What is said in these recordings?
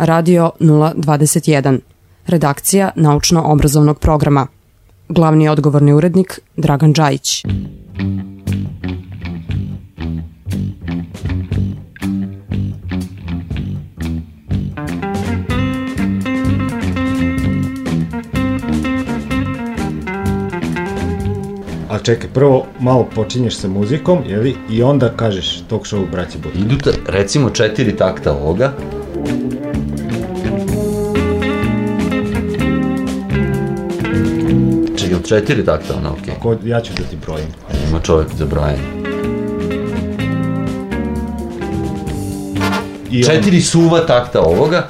Radio 021. Redakcija naučno-obrazovnog programa. Glavni odgovorni urednik Dragan Đajić. A čekaj, prvo malo počinješ sa muzikom, jeli, i onda kažeš talk show braći Butka. Idu recimo četiri takta ovoga. Četiri takta, ono, okej. Ko, ja ću da ti brojim. Ima čovjek za brojanje. I Četiri suva takta ovoga.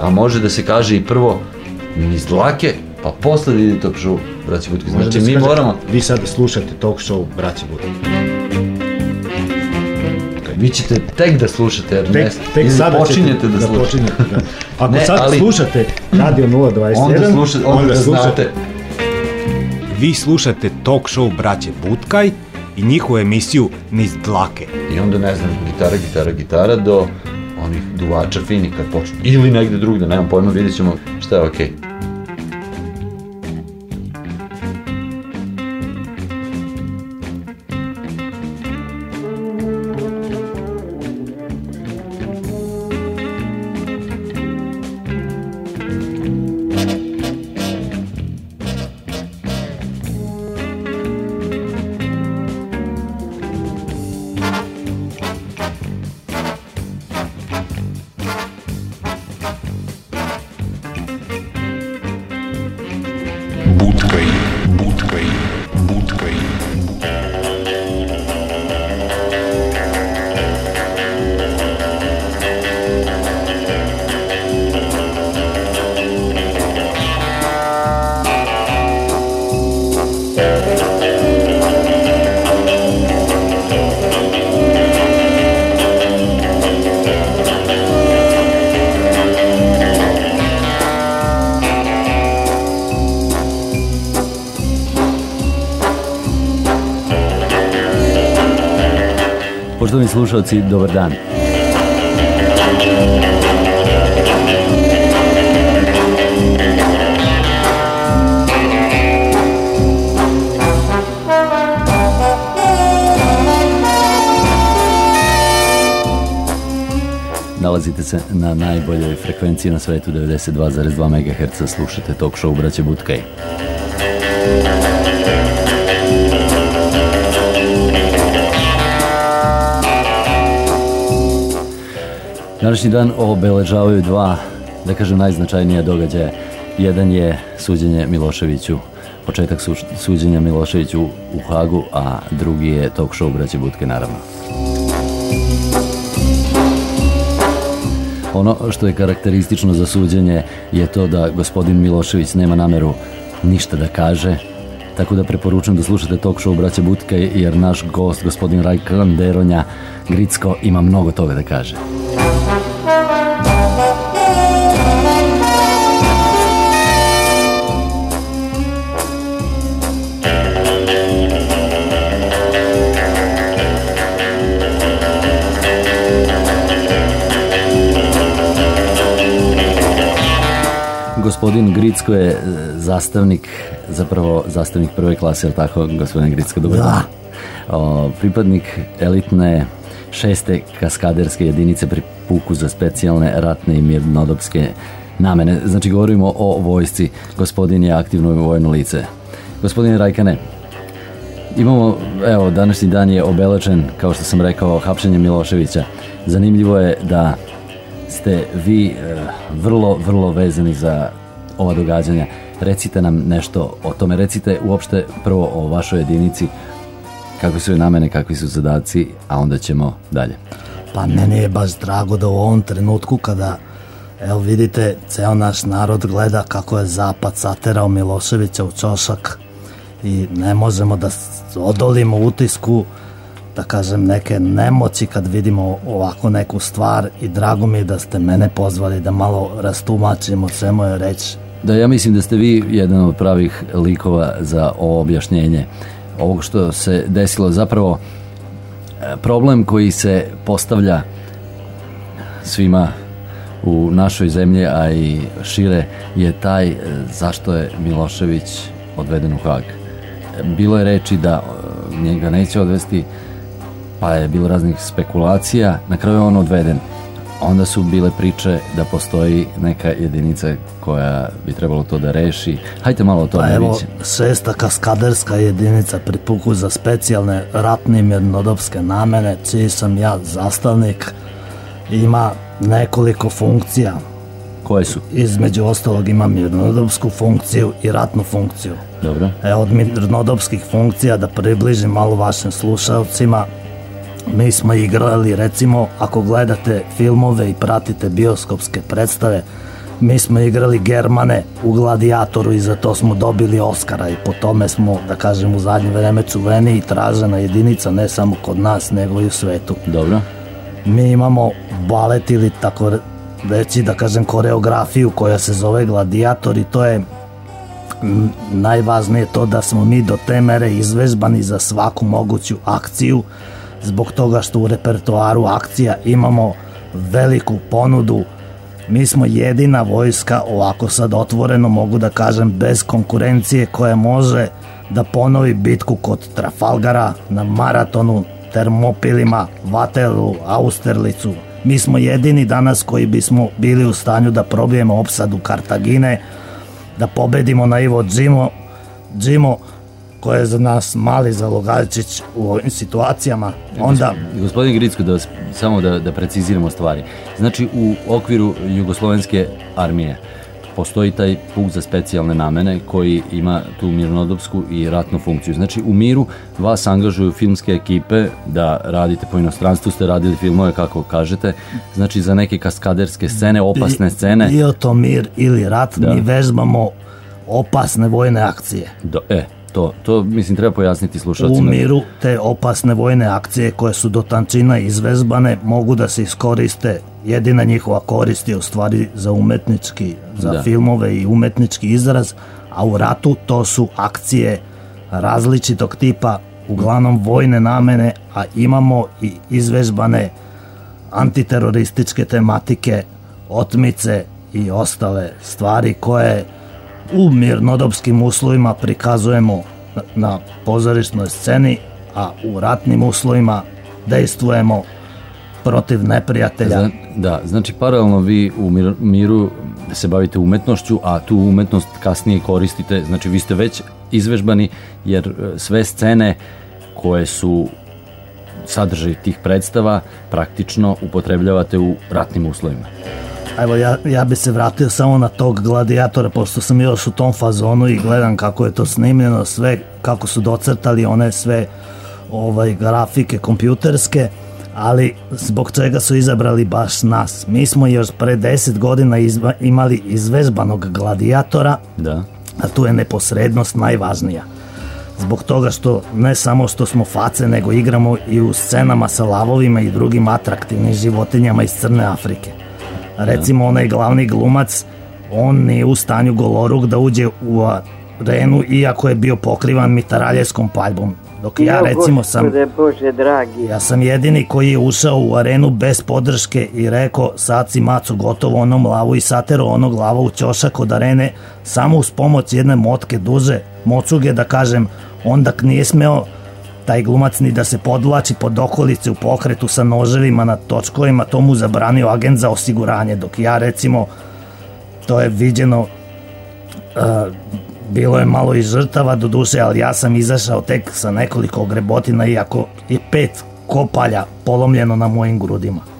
A može da se kaže i prvo niz dlake, pa posle da ide talk show braći Butki. Može Znači da mi kaže, moramo, Vi sad slušate talk show braći Butka. Vi ćete tek da slušate, jer ne, Tek, tek sada počinjete ćete da slušate. počinjete, da. Ako Ne, sad ali- slušate Radio 021, Onda slušate, onda, da znate. Vi slušate talk show braće Butkaj i njihovu emisiju Niz dlake. I onda, ne znam, gitara, gitara, gitara do onih duvača fini kad počnu. Ili negde drugde, nemam pojma, vidjet ćemo šta je okej. Будкой, Poštovani slušalci, dobar dan. Nalazite se na najboljoj frekvenciji na svetu 92,2 MHz. Slušate talk show Braće Butkaj. Današnji dan obeležavaju dva, da kažem, najznačajnija događaja. Jedan je suđenje Miloševiću, početak su, suđenja Miloševiću u Hagu, a drugi je talk show Braće Butke, naravno. Ono što je karakteristično za suđenje je to da gospodin Milošević nema nameru ništa da kaže, tako da preporučujem da slušate talk show Braća Butke, jer naš gost, gospodin Rajkan Deronja Gricko, ima mnogo toga da kaže. Gospodin Gricko je e, zastavnik, zapravo zastavnik prve klase, je li tako, gospodin Gricko, dobro dan. O, pripadnik elitne šeste kaskaderske jedinice pri puku za specijalne ratne i mirnodopske namene. Znači, govorimo o vojsci. Gospodin je aktivno vojno lice. Gospodine Rajkane, Imamo, evo, današnji dan je obelečen, kao što sam rekao, hapšenjem Miloševića. Zanimljivo je da ste vi e, vrlo, vrlo vezani za ova događanja. Recite nam nešto o tome. Recite uopšte prvo o vašoj jedinici, kakve su namene, kakvi su zadaci, a onda ćemo dalje. Pa meni je baš drago da u ovom trenutku kada Evo vidite, ceo naš narod gleda kako je Zapad saterao Miloševića u čošak i ne možemo da odolimo utisku da kažem neke nemoći kad vidimo ovako neku stvar i drago mi je da ste mene pozvali da malo rastumačimo sve moje reći. Da, ja mislim da ste vi jedan od pravih likova za ovo objašnjenje ovog što se desilo. Zapravo, problem koji se postavlja svima u našoj zemlji, a i šire, je taj e, zašto je Milošević odveden u Hag. Bilo je reči da e, njega neće odvesti, pa je bilo raznih spekulacija, na kraju je on odveden. Onda su bile priče da postoji neka jedinica koja bi trebalo to da reši. Hajte malo o tome Pa evo, šesta kaskaderska jedinica pri puku za specijalne ratne i mirnodopske namene, čiji sam ja zastavnik, ima nekoliko funkcija. Koje su? Između ostalog ima mirnodopsku funkciju i ratnu funkciju. Dobro. E, od mirnodopskih funkcija da približim malo vašim slušalcima, mi smo igrali, recimo, ako gledate filmove i pratite bioskopske predstave, mi smo igrali Germane u Gladiatoru i za to smo dobili Oscara i po tome smo, da kažem, u zadnje vreme čuveni i tražena jedinica ne samo kod nas, nego i u svetu. Dobro. Mi imamo balet ili tako reći, da kažem, koreografiju koja se zove Gladiator i to je najvažnije to da smo mi do te mere izvežbani za svaku moguću akciju zbog toga što u repertoaru akcija imamo veliku ponudu mi smo jedina vojska ovako sad otvoreno mogu da kažem bez konkurencije koja može da ponovi bitku kod Trafalgara na maratonu Termopilima, Vatelu, Austerlicu. Mi smo jedini danas koji bismo bili u stanju da probijemo opsadu Kartagine, da pobedimo na Ivo Džimo, Džimo koji je za nas mali zalogajčić u ovim situacijama. Onda, Gospodin Gricko, da vas, samo da, da preciziramo stvari. Znači, u okviru Jugoslovenske armije postoji taj puk za specijalne namene koji ima tu mirnodopsku i ratnu funkciju. Znači, u miru vas angažuju filmske ekipe da radite po inostranstvu, ste radili filmove, kako kažete, znači za neke kaskaderske scene, opasne scene. bio to mir ili rat, Da. mi vežbamo opasne vojne akcije. Do, e, to, to mislim treba pojasniti U slušalcima. miru te opasne vojne akcije koje su do tančina izvezbane mogu da se iskoriste jedina njihova korist je u stvari za umetnički, za Da. filmove i umetnički izraz, a u ratu to su akcije različitog tipa, uglavnom vojne namene, a imamo i izvežbane antiterorističke tematike, otmice i ostale stvari koje u mirnodopskim uslovima prikazujemo na, pozorišnoj sceni, a u ratnim uslovima dejstvujemo protiv neprijatelja. Zna- da, znači paralelno vi u mir- miru se bavite umetnošću, a tu umetnost kasnije koristite, znači vi ste već izvežbani, jer e, sve scene koje su sadržaj tih predstava praktično upotrebljavate u ratnim uslovima. Evo, ja, ja bi se vratio samo na tog gladijatora, pošto sam još u tom fazonu i gledam kako je to snimljeno, sve, kako su docrtali one sve ovaj, grafike kompjuterske, ali zbog čega su izabrali baš nas. Mi smo još pre 10 godina izva, imali izvežbanog gladijatora, Da. a tu je neposrednost najvažnija. Zbog toga što ne samo što smo face, nego igramo i u scenama sa lavovima i drugim atraktivnim životinjama iz Crne Afrike. Recimo onaj glavni glumac, on nije u stanju goloruk da uđe u arenu iako je bio pokrivan mitaraljevskom paljbom. Dok ja recimo sam Bože dragi, ja sam jedini koji je ušao u arenu bez podrške i rekao sad si macu gotovo onom lavu i satero ono glava u ćošak od arene samo uz pomoć jedne motke duže mocuge da kažem onda nije smeo taj glumac ni da se podlači pod okolice u pokretu sa noževima na točkovima, to mu zabranio agent za osiguranje, dok ja recimo to je viđeno uh, bilo je malo i žrtava do duše, ali ja sam izašao tek sa nekoliko grebotina iako je pet kopalja polomljeno na mojim grudima.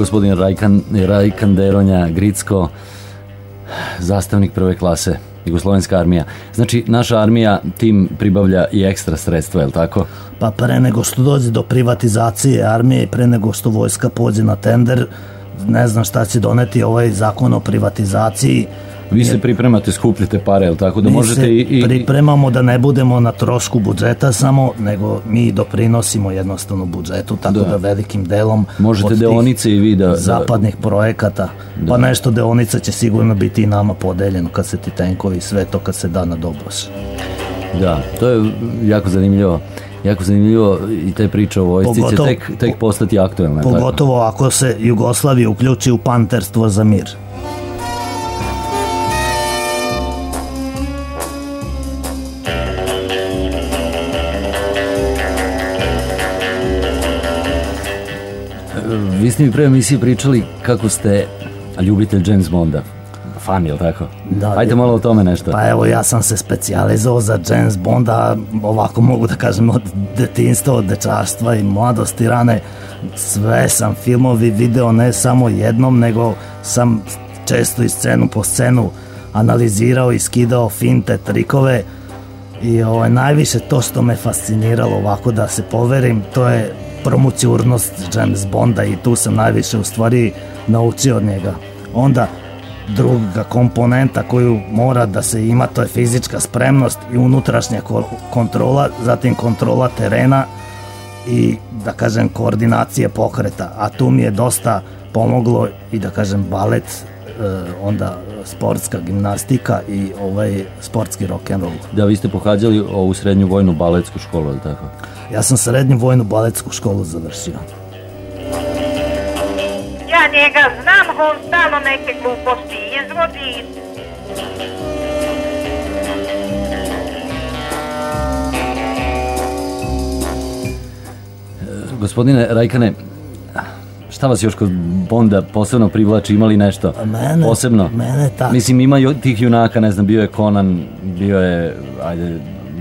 Gospodin Rajkan, Rajkan Deronja Gricko, zastavnik prve klase, Jugoslovenska armija. Znači, naša armija tim pribavlja i ekstra sredstva, je li tako? Pa pre nego što dođe do privatizacije armije i pre nego što vojska pođe na tender, ne znam šta će doneti ovaj zakon o privatizaciji, Vi se pripremate, skupljate pare, jel tako da Mi možete se i... pripremamo da ne budemo na trošku budžeta samo, nego mi doprinosimo jednostavno budžetu, tako Da. da, velikim delom Možete deonice i vi da- da- zapadnih projekata, pa nešto deonica će sigurno biti i nama podeljeno kad se ti tenkovi sve to kad se da na dobroš. Da, to je jako zanimljivo. Jako zanimljivo i te priče o vojsci će tek, tek postati aktuelne. tako? Pogotovo ako se Jugoslavija uključi u panterstvo za mir. Vi ste mi pre emisije pričali kako ste ljubitelj James Bonda. Fan, jel tako? Da, Ajde je- malo o tome nešto. Pa evo ja sam se specijalizovao za James Bonda, ovako mogu da kažem od detinstva, od dečarstva i mladosti rane. Sve sam filmovi video ne samo jednom, nego sam često i scenu po scenu analizirao i skidao finte, trikove i ovaj, najviše to što me fasciniralo ovako da se poverim, to je promuciurnost James Bonda i tu sam najviše u stvari naučio od njega. Onda druga komponenta koju mora da se ima to je fizička spremnost i unutrašnja ko- kontrola, zatim kontrola terena i da kažem koordinacije pokreta, a tu mi je dosta pomoglo i da kažem balet, onda sportska gimnastika i ovaj sportski rock and roll. Da, vi ste pohađali ovu srednju vojnu baletsku školu, jel tako? Ja sam srednju vojnu baletsku školu završio. Ja njega znam, on stalno neke gluposti izvodi. Gospodine Rajkane, šta vas još kod Bonda posebno privlači, imali nešto Mene- posebno? mene ta- Mislim, ima tih junaka, ne znam, bio je Conan, bio je, ajde,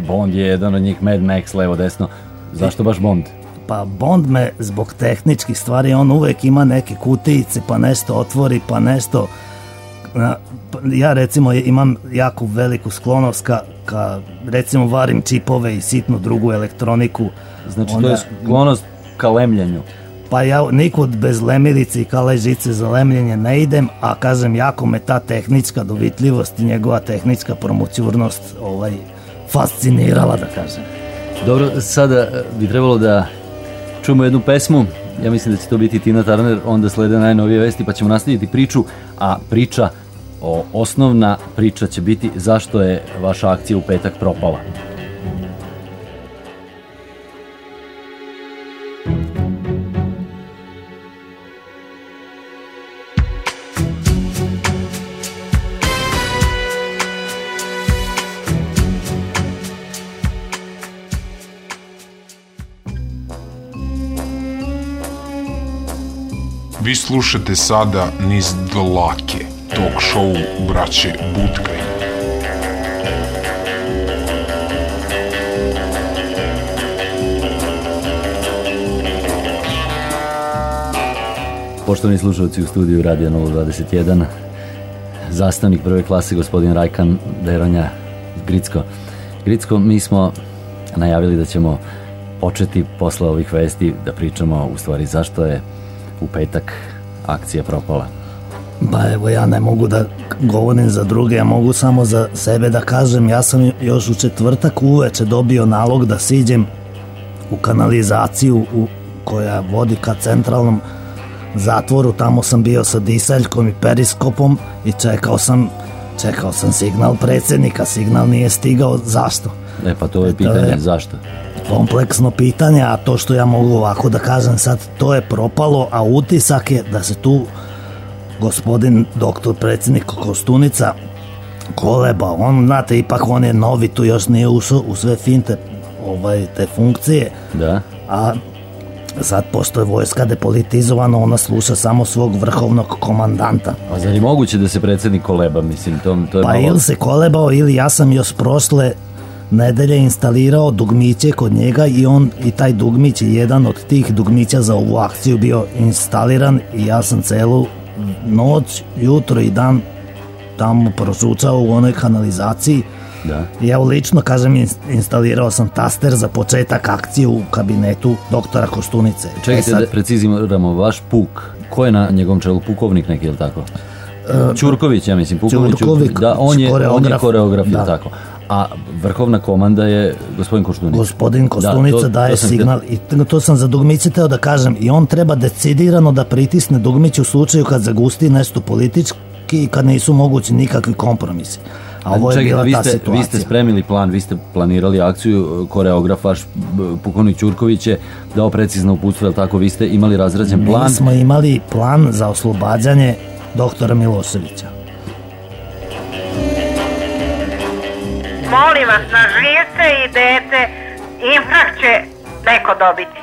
Bond je jedan od njih, Mad Max, levo, desno. Zašto baš Bond? Pa Bond me zbog tehničkih stvari, on uvek ima neke kutijice, pa nešto otvori, pa nešto... Pa Ja recimo imam jako veliku sklonost ka, ka recimo varim čipove i sitnu drugu elektroniku. Znači, to Onda- je sklonost ka lemljenju. Pa ja nikud bez lemirice i kale žice za lemljenje ne idem, a kažem, jako me ta tehnička dovitljivost i njegova tehnička promućurnost ovaj, fascinirala, da kažem. Dobro, sada e, bi trebalo da čujemo jednu pesmu. Ja mislim da će to biti Tina Turner, onda slede najnovije vesti pa ćemo nastaviti priču, a priča o osnovna priča će biti zašto je vaša akcija u petak propala. Vi slušate sada niz dlake, talk show braće Butkaj. Poštovani slušalci u studiju Radija 021, zastavnik prve klase gospodin Rajkan Deronja Gricko. Gricko, mi smo najavili da ćemo početi posle ovih vesti da pričamo u stvari zašto je u petak akcija propala. Pa evo ja ne mogu da govorim za druge, ja mogu samo za sebe da kažem, ja sam još u četvrtak uveče dobio nalog da siđem u kanalizaciju u, koja vodi ka centralnom zatvoru, tamo sam bio sa disaljkom i periskopom i čekao sam čekao sam signal predsjednika, signal nije stigao, zašto? E pa to je To pitanje, je- zašto? kompleksno pitanje, a to što ja mogu ovako da kažem sad, to je propalo, a utisak je da se tu gospodin doktor predsjednik Kostunica koleba, on, znate, ipak on je novi, tu još nije ušao u sve finte ovaj, te funkcije, Da? a sad pošto je vojska depolitizovana, ona sluša samo svog vrhovnog komandanta. A zar je moguće da se predsjednik koleba, mislim, to, to je Pa malo... ili se kolebao ili ja sam još prošle nedelje instalirao dugmiće kod njega i on i taj dugmić je jedan od tih dugmića za ovu akciju bio instaliran i ja sam celu noć, jutro i dan tamo prošučao u onoj kanalizaciji Da. i evo lično kažem ins- instalirao sam taster za početak akcije u kabinetu doktora Koštunice. Čekajte E sad, da preciziramo vaš puk. Ko je na njegovom čelu? Pukovnik neki, je li tako? Ćurković, ja mislim, pukovnik Ćurković. Da, on je, on je koreograf. koreograf, Da. tako. A vrhovna komanda je gospodin Koštunica. Gospodin Kostunica Da, to- daje to signal i t- to sam za dugmice teo da kažem i on treba decidirano da pritisne dugmić u slučaju kad zagusti nešto politički i kad nisu mogući nikakvi kompromisi. A ovo je Čekajte, bila vi ta ste, situacija. vi ste spremili plan, vi ste planirali akciju, koreograf vaš pukovnik Ćurković je dao precizno uputstvo, je tako? Vi ste imali razrađen plan. Mi smo imali plan za oslobađanje doktora Miloševića. Molim vas, na živce i dete, infrah će neko dobiti.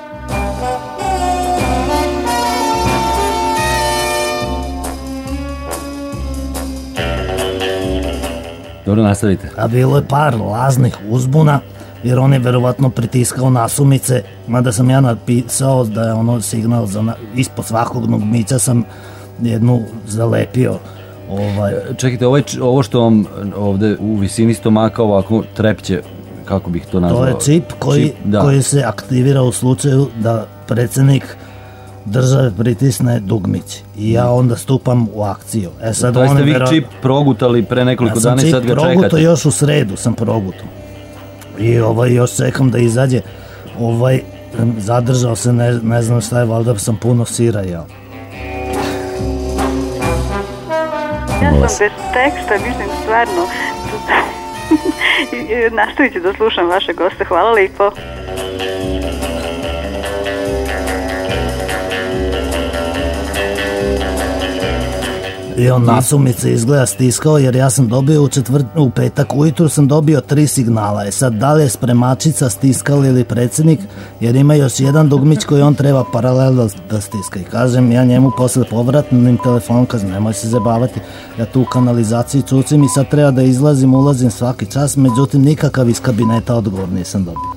Dobro, nastavite. A bilo je par lažnih uzbuna, jer on je verovatno pritiskao nasumice, mada sam ja napisao da je ono signal za na, ispod svakog dugmića sam jednu zalepio ovaj, Čekajte, ovo, je, č- ovo što vam ovde u visini stomaka ovako trepće, kako bih to nazvao? To je čip koji, Čip, da. koji se aktivira u slučaju da predsednik države pritisne dugmić i ja onda stupam u akciju. E sad To jeste vi vero- čip progutali pre nekoliko ja sam dana i sad ga čekate. još u sredu sam proguto. I ovaj još čekam da izađe. Ovaj zadržao se ne, ne znam šta je, valjda sam puno sira jeo. Ja sam bez teksta, mislim stvarno. Nastavit ću da slušam vaše goste. Hvala lepo. I on nasumice izgleda stiskao jer ja sam dobio u, četvrt, u petak ujutru sam dobio tri signala. E sad da li je spremačica stiskala ili predsjednik jer ima još jedan dugmić koji on treba paralelno da stiska. I kažem ja njemu posle povratnim telefonom kažem nemoj se zabavati. Ja tu u kanalizaciji cucim i sad treba da izlazim, ulazim svaki čas. Međutim nikakav iz kabineta odgovor nisam dobio.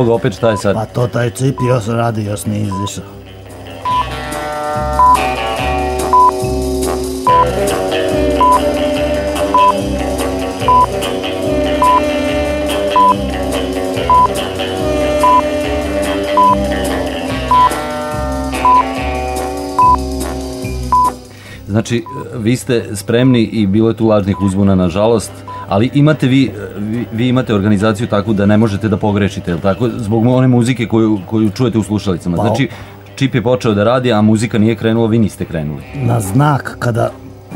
Evo ga opet šta je sad? Pa to taj čip još radi, još nije izišao. Znači, vi ste spremni i bilo je tu lažnih uzbuna, nažalost, ali imate vi, vi, vi imate organizaciju takvu da ne možete da pogrešite, jel tako? Zbog one muzike koju, koju čujete u slušalicama. Pa, Znači, čip je počeo da radi, a muzika nije krenula, vi niste krenuli. Na znak kada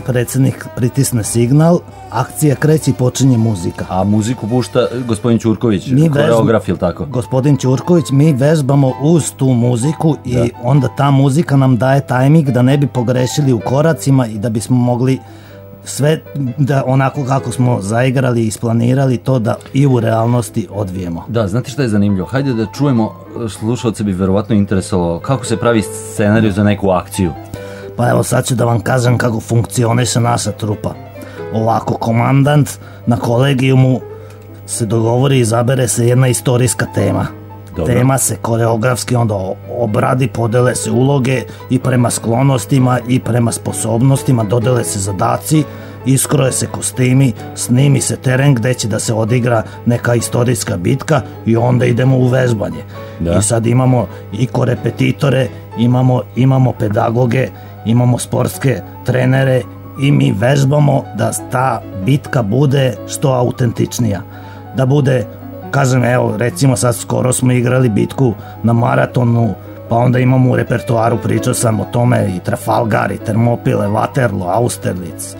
predsjednik pritisne signal, akcija kreće i počinje muzika. A muziku pušta gospodin Ćurković, Mi koreograf, jel tako? Gospodin Ćurković, mi vežbamo uz tu muziku i Da. onda ta muzika nam daje tajming da ne bi pogrešili u koracima i da bismo mogli sve da onako kako smo zaigrali i isplanirali to da i u realnosti odvijemo. Da, znate šta je zanimljivo? Hajde da čujemo, slušalce bi verovatno interesovalo kako se pravi scenariju za neku akciju. Pa evo sad ću da vam kažem kako funkcioniše naša trupa. Ovako, komandant na kolegijumu se dogovori i izabere se jedna istorijska tema. Dobro. Tema se koreografski onda obradi, podele se uloge i prema sklonostima i prema sposobnostima, dodele se zadaci, iskroje se kostimi, snimi se teren gde će da se odigra neka istorijska bitka i onda idemo u vežbanje. Da. I sad imamo i korepetitore, imamo, imamo pedagoge, imamo sportske trenere i mi vežbamo da ta bitka bude što autentičnija. Da bude, kažem, evo, recimo sad skoro smo igrali bitku na maratonu, pa onda imamo u repertoaru, pričao sam o tome i Trafalgar, i Termopile, Waterloo, Austerlitz,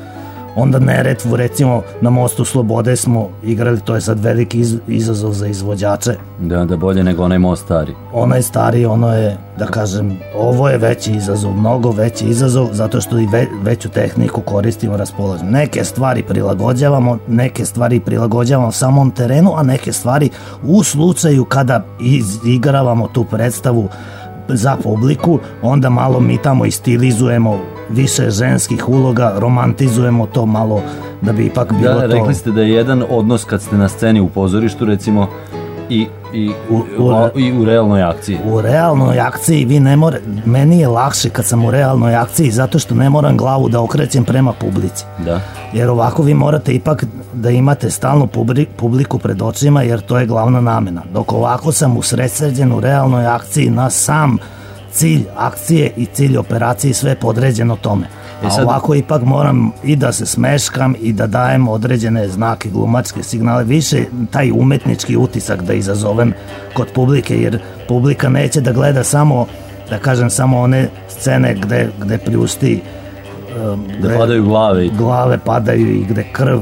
onda Neretvu, recimo na Mostu Slobode smo igrali, to je sad veliki iz, izazov za izvođače. Da, da bolje nego onaj most stari. Ono je stariji, ono je, da kažem, ovo je veći izazov, mnogo veći izazov, zato što i ve, veću tehniku koristimo, raspolažemo. Neke stvari prilagođavamo, neke stvari prilagođavamo samom terenu, a neke stvari u slučaju kada izigravamo tu predstavu za publiku, onda malo mi tamo istilizujemo više ženskih uloga, romantizujemo to malo da bi ipak bilo Da, to... rekli ste da je jedan odnos kad ste na sceni u pozorištu, recimo, i, i, U- u, u- i u realnoj akciji. U realnoj akciji vi ne more, meni je lakše kad sam u realnoj akciji zato što ne moram glavu da okrećem prema publici. Da. Jer ovako vi morate ipak da imate stalnu publi- publiku pred očima jer to je glavna namena. Dok ovako sam usredsređen u realnoj akciji na sam cilj akcije i cilj operacije sve je podređeno tome. E A sad- ovako ipak moram i da se smeškam i da dajem određene znake, glumačke signale, više taj umetnički utisak da izazovem kod publike, jer publika neće da gleda samo, da kažem, samo one scene gde, gde pljušti Da gde padaju glave glave padaju i gde krv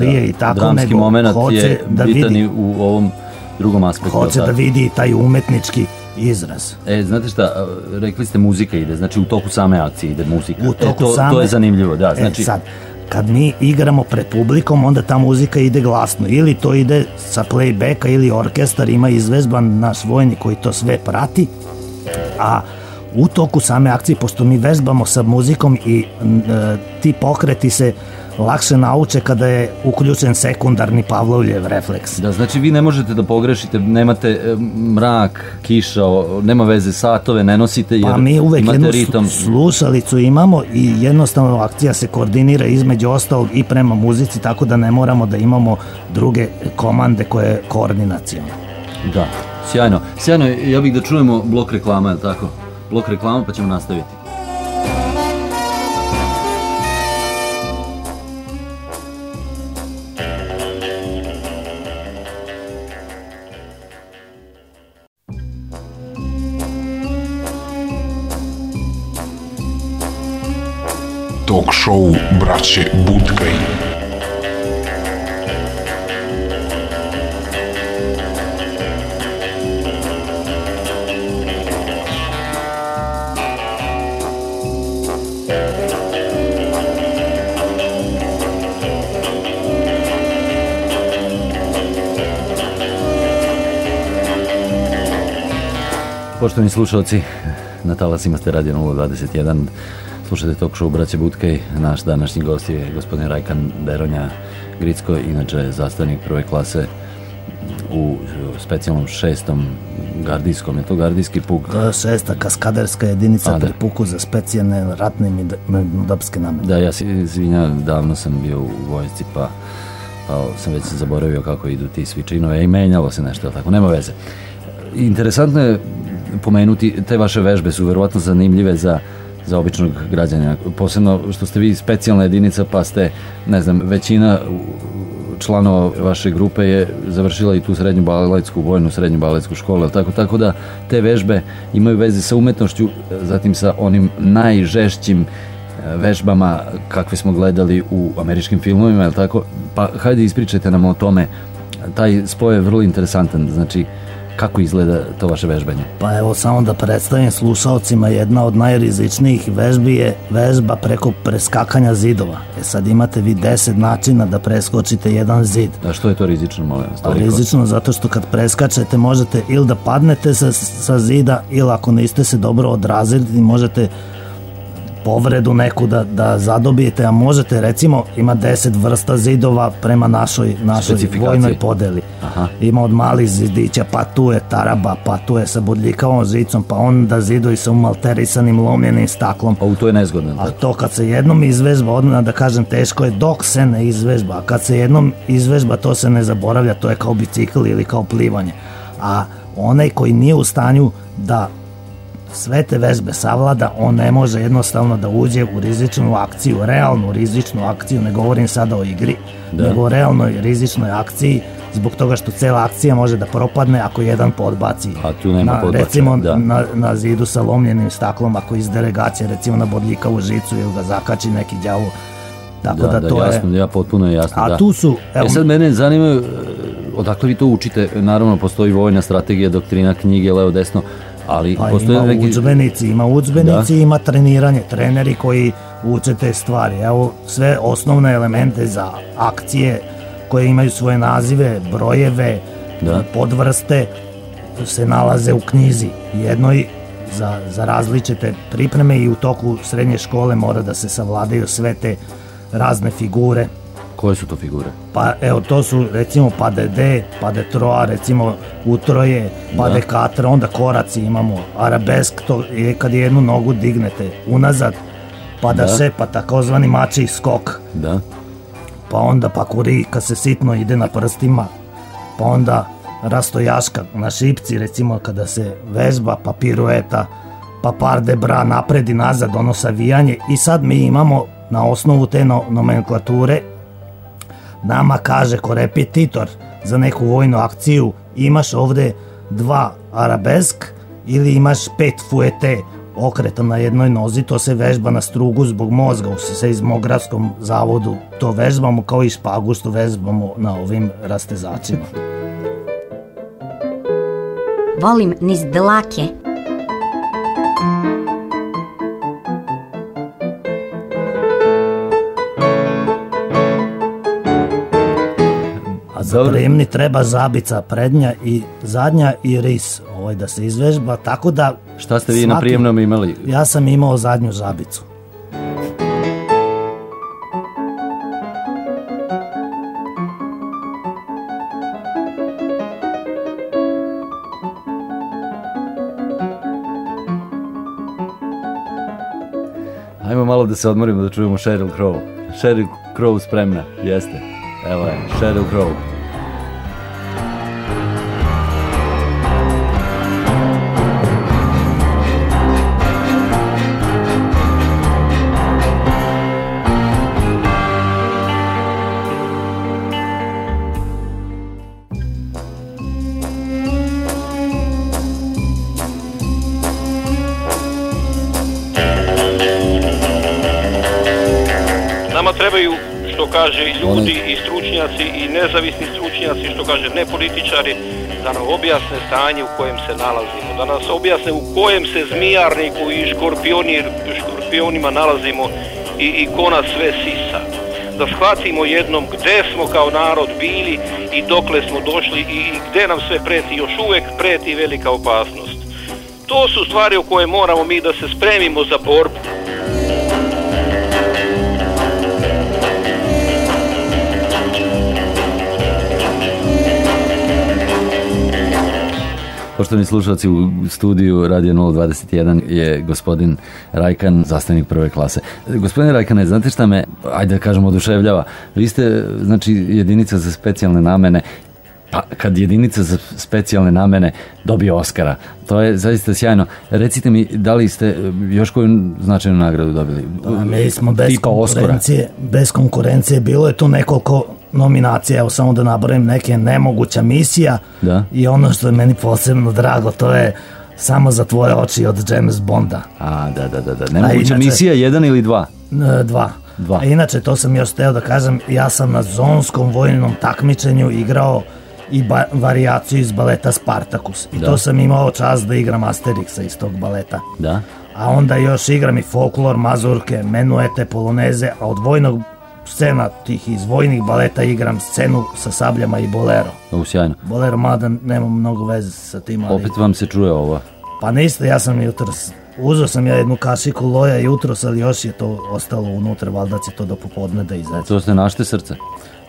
lije i tako, dramski nego moment hoće je da bitan vidi, i u ovom drugom aspektu. hoće da vidi taj umetnički izraz. E, znate šta, rekli ste muzika ide, znači u toku same akcije ide muzika. U e, toku to, same... to je zanimljivo, da, znači... E, sad, kad mi igramo pred publikom, onda ta muzika ide glasno. Ili to ide sa playbacka, ili orkestar ima izvezban naš vojnik koji to sve prati. A u toku same akcije, pošto mi vežbamo sa muzikom i e, ti pokreti se lakše nauče kada je uključen sekundarni Pavlovljev refleks. Da, znači vi ne možete da pogrešite, nemate e, mrak, kiša, nema veze, satove ne nosite jer Pa mi uvek jednu ritam. slu- slušalicu imamo i jednostavno akcija se koordinira između ostalog i prema muzici, tako da ne moramo da imamo druge komande koje je koordinacijom. Da, sjajno. Sjajno, ja bih da čujemo blok reklama, je li tako? Blok reklama pa ćemo nastaviti. Talk show braće Budkaj. Poštovani slušalci, na talasima ste radio 021, slušate talk show Braće Butkej, naš današnji gost je gospodin Rajkan Deronja Gricko, inače zastavnik prve klase u specijalnom šestom gardijskom, je to gardijski puk? To je šesta kaskaderska jedinica A, da. pri puku za specijalne ratne i mirnodopske namene. Da, ja se izvinjam, davno sam bio u vojsci, pa, pa sam već zaboravio kako idu ti svi činove i menjalo se nešto, tako, nema veze. Interesantno je pomenuti, te vaše vežbe su verovatno zanimljive za za običnog građana, posebno što ste vi specijalna jedinica pa ste, ne znam, većina članova vaše grupe je završila i tu srednju baletsku, vojnu srednju baletsku školu, tako, tako da te vežbe imaju veze sa umetnošću, zatim sa onim najžešćim e, vežbama kakve smo gledali u američkim filmovima, jel tako? Pa hajde ispričajte nam o tome. Taj spoj je vrlo interesantan, znači kako izgleda to vaše vežbanje? Pa evo samo da predstavim slušalcima jedna od najrizičnijih vežbi je vežba preko preskakanja zidova. E sad imate vi 10 načina da preskočite jedan zid. A što je to rizično, molim vas? Pa rizično zato što kad preskačete možete ili da padnete sa, sa zida ili ako niste se dobro odrazili možete povredu neku da, da zadobijete, a možete recimo ima 10 vrsta zidova prema našoj, našoj vojnoj podeli. Aha. Ima od malih zidića, pa tu je taraba, pa tu je sa bodljikavom žicom, pa onda zidovi sa umalterisanim lomljenim staklom. A u to je nezgodno. A to kad se jednom izvežba, odmah da kažem teško je dok se ne izvežba. A kad se jednom izvežba to se ne zaboravlja, to je kao bicikl ili kao plivanje. A onaj koji nije u stanju da sve te vežbe savlada, on ne može jednostavno da uđe u rizičnu akciju, realnu rizičnu akciju, ne govorim sada o igri, Da. da. nego o realnoj rizičnoj akciji, zbog toga što cela akcija može da propadne ako jedan podbaci. A tu nema na, podbačaja, Recimo da. na, na zidu sa lomljenim staklom, ako iz delegacije recimo na bodljikavu žicu ili ga zakači neki đavo. Tako Da, da, da, to jasno, je... ja potpuno je jasno, A da. tu su, evo, E sad mene zanimaju, e, odakle vi to učite, naravno postoji vojna strategija, doktrina, knjige, levo, desno, ali Pa postoje ima neki... udžbenici, ima udžbenici, ima treniranje, treneri koji uče te stvari. Evo, sve osnovne elemente za akcije koje imaju svoje nazive, brojeve, Da. podvrste se nalaze u knjizi. Jednoj za, za različite pripreme i u toku srednje škole mora da se savladaju sve te razne figure. Koje su to figure? Pa evo to su recimo pa de D, pa de troa, recimo utroje, pa Da. de katra, onda koraci imamo, arabesk, to je kad jednu nogu dignete unazad, pa da, Da. šepa, takozvani mači skok, Da. pa onda pa kuri kad se sitno ide na prstima, pa onda rastojaška na šipci recimo kada se vežba, pa pirueta, pa par de bra napred i nazad, ono savijanje i sad mi imamo na osnovu te no- nomenklature nama kaže ko repetitor za neku vojnu akciju imaš ovde dva arabesk ili imaš pet fuete okreta na jednoj nozi, to se vežba na strugu zbog mozga u seizmografskom zavodu, to vežbamo kao i špagu što vežbamo na ovim rastezačima. Volim niz dlake. A za Dobro. prijemni treba žabica prednja i zadnja i ris ovaj, da se izvežba, tako da... Šta ste vi na svaki- prijemnom imali? Ja sam imao zadnju žabicu. Ajmo malo da se odmorimo da čujemo Sheryl Crow. Sheryl Crow spremna, jeste. Evo je, Sheryl Crow. Ljudi i stručnjaci i nezavisni stručnjaci, što kaže, ne političari, da nam objasne stanje u kojem se nalazimo, da nas objasne u kojem se zmijarniku i škorpioni, škorpionima nalazimo i, i ko nas sve sisa. Da shvatimo jednom gde smo kao narod bili i dokle smo došli i, i gde nam sve preti, još uvek preti velika opasnost. To su stvari u koje moramo mi da se spremimo za borbu. Poštovani slušalci u studiju Radio 021 je gospodin Rajkan, zastavnik prve klase. Gospodine Rajkane, znate šta me, ajde da kažemo, oduševljava? Vi ste, znači, jedinica za specijalne namene Pa kad jedinica za specijalne namene dobije Oscara, to je zaista sjajno. Recite mi, da li ste e, još koju značajnu nagradu dobili? Pa, mi smo bez Tipa Oscara. konkurencije, bez konkurencije, bilo je tu nekoliko nominacija, evo samo da nabrojim neke nemoguća misija Da. i ono što je meni posebno drago, to je samo za tvoje oči od James Bonda. A, da, da, da, da. Nemoguća inače- misija, jedan ili dva? E, Dva. Dva. A inače, to sam još teo da kažem, ja sam na zonskom vojnom takmičenju igrao i ba varijaciju iz baleta Spartacus. I Da. to sam imao čast da igram Asterixa iz tog baleta. Da. A onda još igram i folklor, mazurke, menuete, poloneze, a od vojnog scena tih iz vojnih baleta igram scenu sa sabljama i bolero. U, sjajno. Bolero mada nema mnogo veze sa tim, ali... Opet vam se čuje ovo. Pa niste, ja sam jutros, uzeo sam ja jednu kašiku loja jutros, ali još je to ostalo unutra, valjda će to do popodne da izađe. To ste našte srce.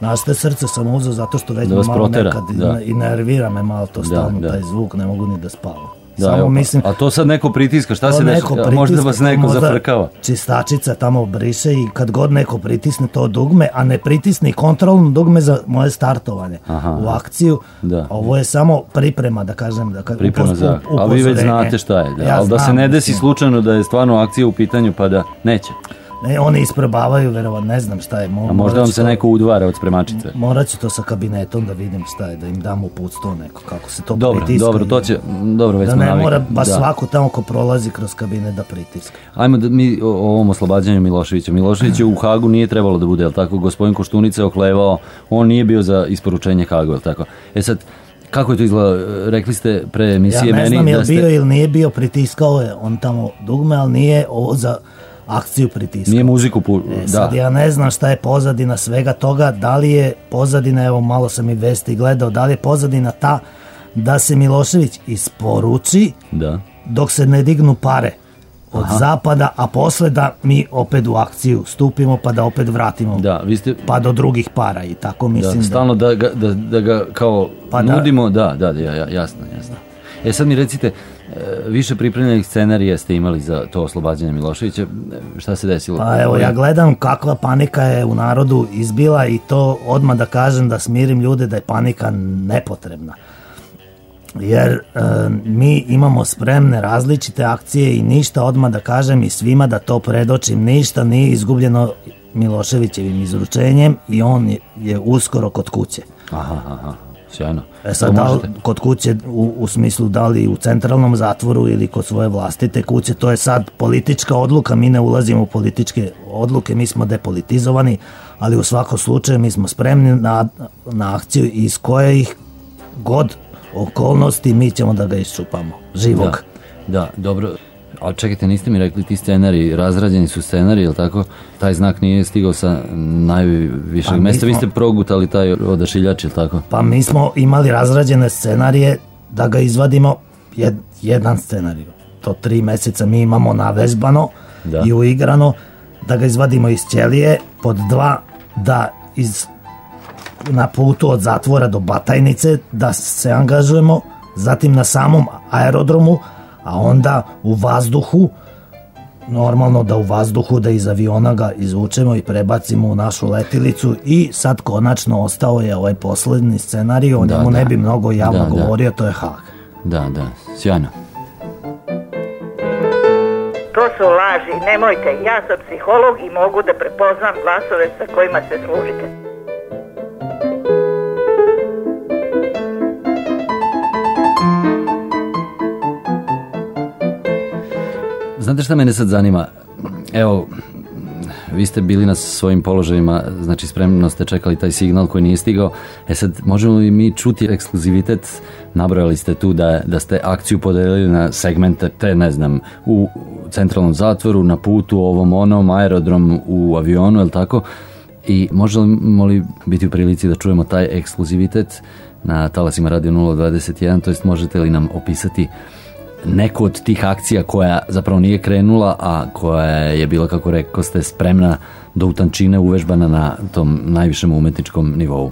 Нашите срце само узо затоа што веќе да малку некад да. и нервираме малто да, стално да, да. тај звук, не могу ни да спавам. Да, Само јо, мислим. А тоа се неко притиска, шта се неко притиска, може да вас неко да зафркава. Чистачица тамо брише и кад год неко притисне тоа дугме, а не притисне и контролно дугме за мое стартовање. У акцију, да. ово е само припрема, да кажем, да кажем. Припрема за. А ви веќе знаете шта е, да. Ал да се не деси случајно да е стварно акција у питању, па да нече. Ne oni isprobavaju, verovatno, ne znam šta je. Mo, A možda vam se to- neko udvara od spremačice. Morat ću to sa kabinetom da vidim šta je, da im dam uputstvo neko, kako se to Dobro, pritiska. dobro, to će, dobro, već Da smo ne mora baš Da. svako tamo ko prolazi kroz kabinet da pritiska. Ajmo da mi o o ovom oslobađanju Miloševića. Milošević je u Hagu nije trebalo da bude, jel tako? Gospodin Koštunica je oklevao, on nije bio za isporučenje Hagu, jel tako? E sad, kako je to izgleda? Rekli ste pre emisije Ja ne meni znam je da ste... bio ili nije bio, pritiskao je on tamo dugme, ali nije ovo za akciju pritiskao. Nije muziku pu... E, da. sad ja ne znam šta je pozadina svega toga, da li je pozadina, evo malo sam i vesti gledao, da li je pozadina ta da se Milošević isporuči Da. dok se ne dignu pare od Aha. zapada, a posle da mi opet u akciju stupimo pa da opet vratimo Da, vi ste... pa do drugih para i tako mislim da, da, stalno da ga, da, da ga kao Pa da. nudimo, da, da, da, ja, jasno, jasno. E sad mi recite, više pripremljenih scenarija ste imali za to oslobađanje Miloševića, šta se desilo? Pa evo, ja gledam kakva panika je u narodu izbila i to odmah da kažem da smirim ljude da je panika nepotrebna. Jer e, mi imamo spremne različite akcije i ništa odmah da kažem i svima da to predočim, ništa nije izgubljeno Miloševićevim izručenjem i on je, je uskoro kod kuće. Aha, aha, sjajno. E sad, da kod kuće u, u smislu da li u centralnom zatvoru ili kod svoje vlastite kuće, to je sad politička odluka, mi ne ulazimo u političke odluke, mi smo depolitizovani, ali u svakom slučaju mi smo spremni na, na akciju iz koje ih god okolnosti mi ćemo da ga iščupamo, živog. Da, da, dobro. A čekajte, niste mi rekli ti scenari, razrađeni su scenari, jel tako? Taj znak nije stigao sa najvišeg Pa mesta, vi ste progutali taj odašiljač, jel tako? Pa mi smo imali razrađene scenarije da ga izvadimo jed, jedan scenarij. To tri meseca mi imamo navežbano Da. i uigrano da ga izvadimo iz ćelije, pod dva da iz na putu od zatvora do Batajnice da se angažujemo, zatim na samom aerodromu, a onda u vazduhu normalno da u vazduhu da iz aviona ga izvučemo i prebacimo u našu letilicu i sad konačno ostao je ovaj poslednji scenarij, o Da, njemu da. ne bi mnogo javno Da, da. govorio, to je Hag. Da, da, sjajno. To su laži, nemojte. Ja sam psiholog i mogu da prepoznam glasove sa kojima se služite. Znate šta mene sad zanima? Evo, vi ste bili na svojim položajima, znači spremno ste čekali taj signal koji nije stigao. E sad, možemo li mi čuti ekskluzivitet? Nabrojali ste tu da, da ste akciju podelili na segmente, te ne znam, u centralnom zatvoru, na putu, ovom onom, aerodrom u avionu, je tako? I možemo li biti u prilici da čujemo taj ekskluzivitet na talasima Radio 021, to jest možete li nam opisati neku od tih akcija koja zapravo nije krenula, a koja je bila, kako rekao ste, spremna do utančine uvežbana na tom najvišem umetničkom nivou.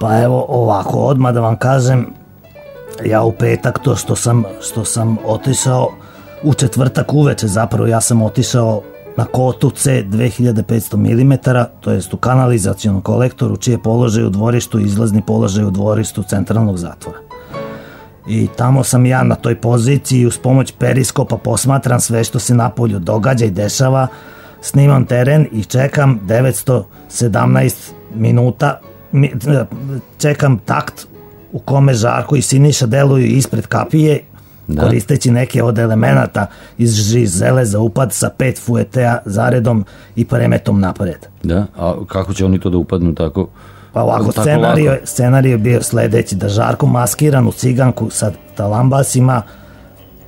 Pa evo ovako, odmah da vam kažem, ja u petak to što sam, što sam otišao, u četvrtak uveče zapravo ja sam otišao na kotu C 2500 mm, to jest u kanalizacijonom kolektoru, čije položaj u dvorištu, izlazni položaj u dvorištu centralnog zatvora. I tamo sam ja na toj poziciji uz pomoć periskopa posmatram sve što se napolju događa i dešava, snimam teren i čekam 917 minuta, mi- čekam takt u kome Žarko i Siniša deluju ispred kapije Da. koristeći neke od elemenata iz žizele za upad sa pet fuetea zaredom i premetom napred. Da? A kako će oni to da upadnu tako? Pa ovako, scenarij, lako? scenarij je bio sledeći, da Žarko maskiran u ciganku sa talambasima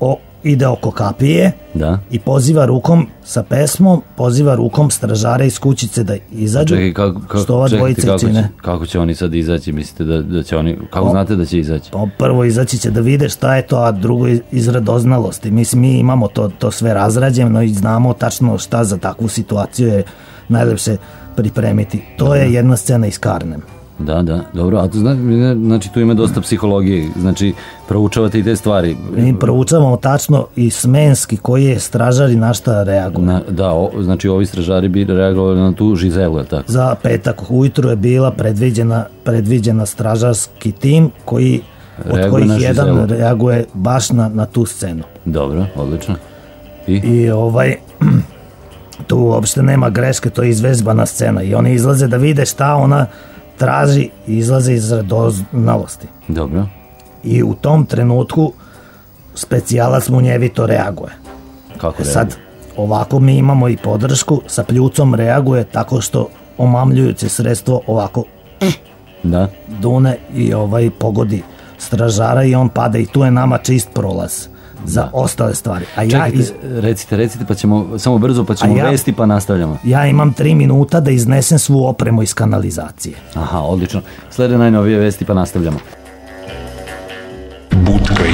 o, ide oko kapije Da. i poziva rukom sa pesmom, poziva rukom stražare iz kućice da izađu, Čekaj, kako, kako, što ova dvojica kako, čine. će, kako će oni sad izaći? Mislite da, da će oni, kako Pa- znate da će izaći? Pa prvo izaći će da vide šta je to, a drugo iz- iz radoznalosti. Mislim, mi imamo to, to sve razrađeno i znamo tačno šta za takvu situaciju je najlepše pripremiti. To je jedna scena iz Karnem. Da, da, dobro, a to zna, znači tu ima dosta psihologije, znači proučavate i te stvari. Mi proučavamo tačno i smenski koji je stražar i na šta reaguje. Na, da, o, znači ovi stražari bi reagovali na tu žizelu, je tako? Za petak ujutru je bila predviđena, predviđena stražarski tim koji od Reaguje na kojih jedan Žizelu. reaguje baš na, na tu scenu. Dobro, odlično. I? I ovaj, tu uopšte nema greške, to je izvežbana scena i oni izlaze da vide šta ona traži i izlaze iz radoznalosti. Dobro. I u tom trenutku specijalac munjevito reaguje. Kako E sad, ovako mi imamo i podršku, sa pljucom reaguje tako što omamljujuće sredstvo ovako Da. dune i ovaj pogodi stražara i on pada i tu je nama čist prolaz za ostale stvari. A ja, Čekajte, iz, recite, recite, pa ćemo, samo brzo, pa ćemo ja- vesti, pa nastavljamo. ja imam tri minuta da iznesem svu opremu iz kanalizacije. Aha, odlično. Slede najnovije vesti, pa nastavljamo. Budkaj,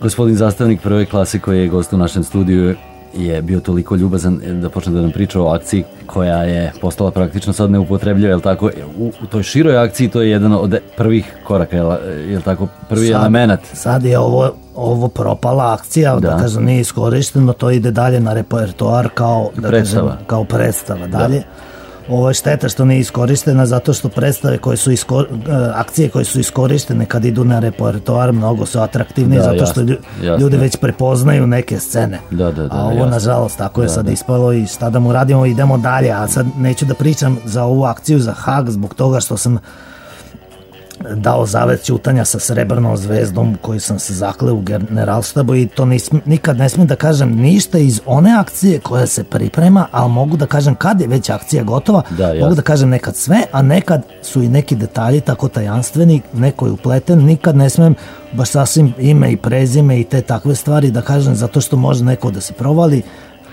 gospodin zastavnik prve klase koji je gost u našem studiju je bio toliko ljubazan da počne da nam priča o akciji koja je postala praktično sad neupotrebljiva, jel tako? U, u toj široj akciji to je jedan od prvih koraka, jel, jel tako? Prvi sad, element. Sad je ovo, ovo propala akcija, da, da kažem nije iskorišteno, to ide dalje na repertoar kao, da predstava. Kažem, kao predstava dalje. Da ovo je šteta što nije iskorištena zato što predstave koje su iskor, e, akcije koje su iskorištene kad idu na repertoar mnogo su atraktivni da, zato što jasno, ljudi već prepoznaju neke scene. Da, da, da, a ovo jasno. nažalost tako je da, sad da. ispalo i šta da mu radimo idemo dalje, a sad neću da pričam za ovu akciju za Hag zbog toga što sam dao zavet ćutanja sa srebrnom zvezdom koji sam se zakleo u generalštabu i to nis, nikad ne smijem da kažem ništa iz one akcije koja se priprema, ali mogu da kažem kad je već akcija gotova, da, mogu da kažem nekad sve, a nekad su i neki detalji tako tajanstveni, neko je upleten, nikad ne smem baš sasvim ime i prezime i te takve stvari da kažem zato što može neko da se provali,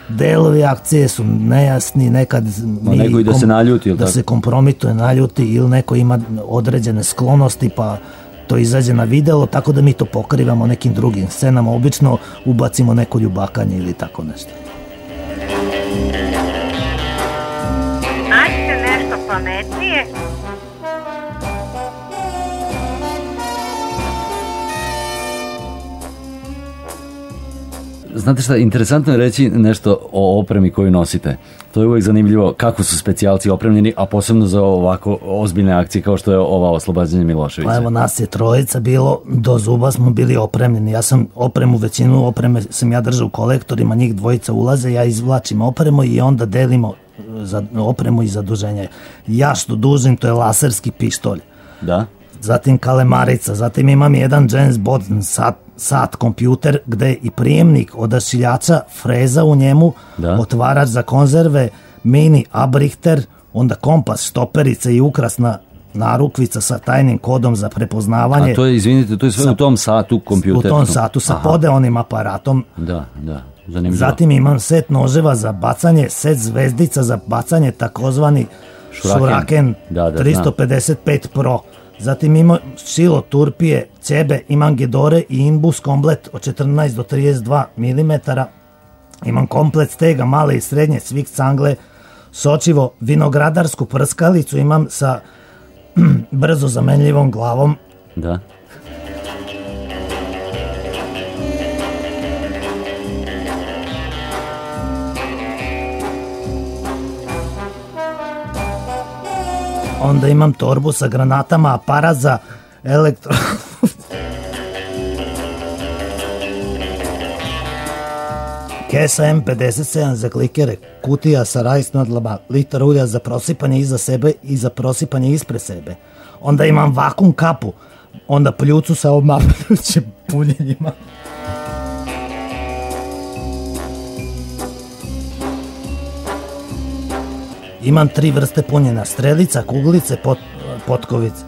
delovi akcije su nejasni, nekad Ma neko i da se naljuti, da tako? se kompromituje, naljuti ili neko ima određene sklonosti pa to izađe na video, tako da mi to pokrivamo nekim drugim scenama, obično ubacimo neko ljubakanje ili tako nešto. Nađite nešto pametnije Znate šta, interesantno je reći nešto o opremi koju nosite. To je uvek zanimljivo kako su specijalci opremljeni, a posebno za ovako ozbiljne akcije kao što je ova oslobađanje Miloševića. Pa evo nas je trojica bilo, do zuba smo bili opremljeni. Ja sam opremu, većinu opreme sam ja držao u kolektorima, njih dvojica ulaze, ja izvlačim opremu i onda delimo e, za opremu i zaduženje. Ja što dužim, to je laserski pištolj. Da? Zatim kalemarica, zatim imam jedan James Bond sat sat kompjuter gde i prijemnik odašiljača, freza u njemu, da. otvarač za konzerve, mini abrichter, onda kompas, stoperica i ukrasna narukvica sa tajnim kodom za prepoznavanje. A to je, izvinite, to je sve sa, u tom satu kompjuter. U tom satu sa Aha. podeonim aparatom. Da, da. Zanimljivo. Zatim imam set noževa za bacanje, set zvezdica za bacanje, takozvani Šuraken, Šuraken da, da, 355 znam. Pro. Zatim ima silo turpije, cebe, imam gedore i imbus komplet od 14 do 32 mm. Imam komplet stega, male i srednje, svik cangle, sočivo, vinogradarsku prskalicu imam sa brzo zamenljivom glavom. Da. Onda imam torbu sa granatama, aparat za elektro... Kesa M57 za klikere, kutija sa rajs nadlama, litar ulja za prosipanje iza sebe i za prosipanje ispred sebe. Onda imam vakum kapu, onda pljucu sa obmapajućim punjenjima. Imam tri vrste punjena, strelica, kuglice, pot, potkovice.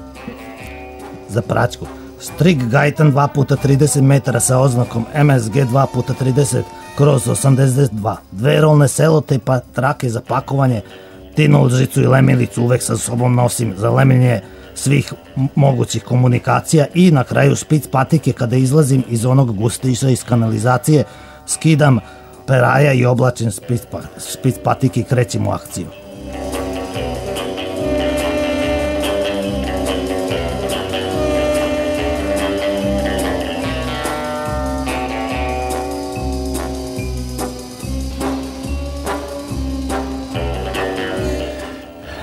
Za praćku. Strig Gajtan 2 puta 30 metara sa oznakom MSG 2 puta 30 kroz 82. Dve rolne selotepa, trake za pakovanje, tinu lžicu i lemilicu uvek sa sobom nosim za lemiljenje svih mogućih komunikacija i na kraju špic patike kada izlazim iz onog gustiša iz kanalizacije, skidam peraja i oblačim špic, pa, patike i krećem u akciju.